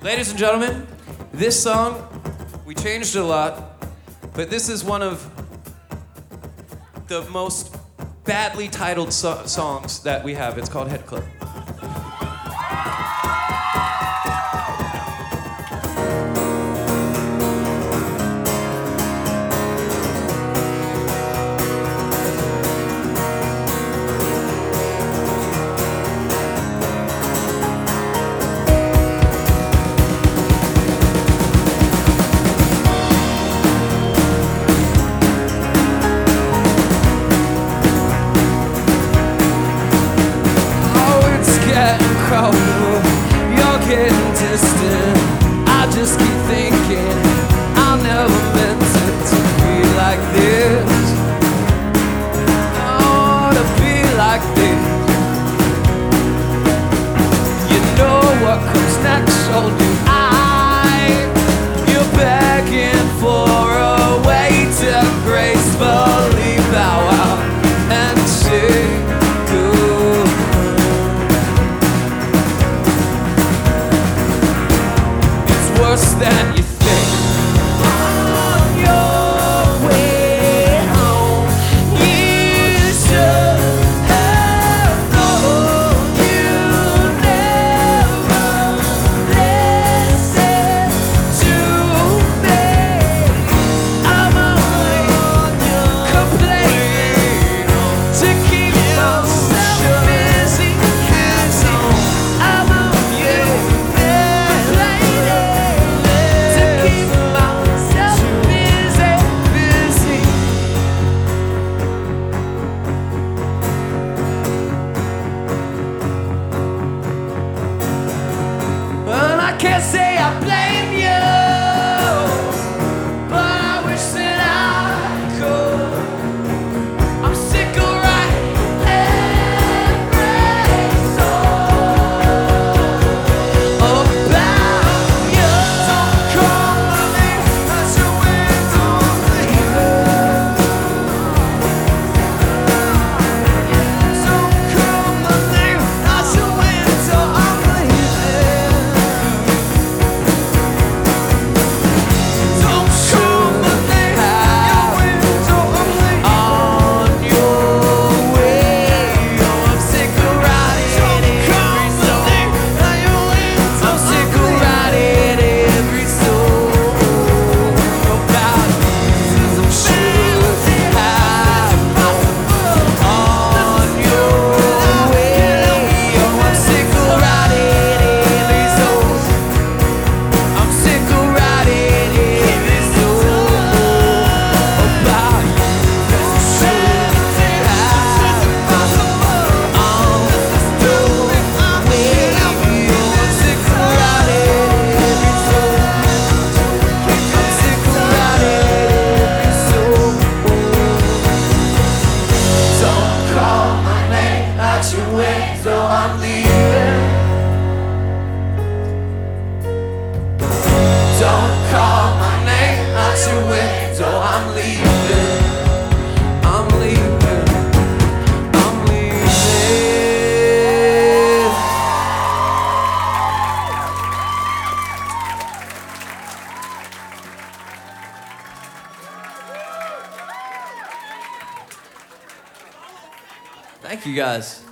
Ladies and gentlemen, this song, we changed a lot, but this is one of the most badly titled so- songs that we have. It's called Head Club. I just keep thinking I never meant to be like this. To be like this. You know what comes next, do. us that say I play. I'm leaving. Don't call my name out your window. I'm leaving. Thank you guys.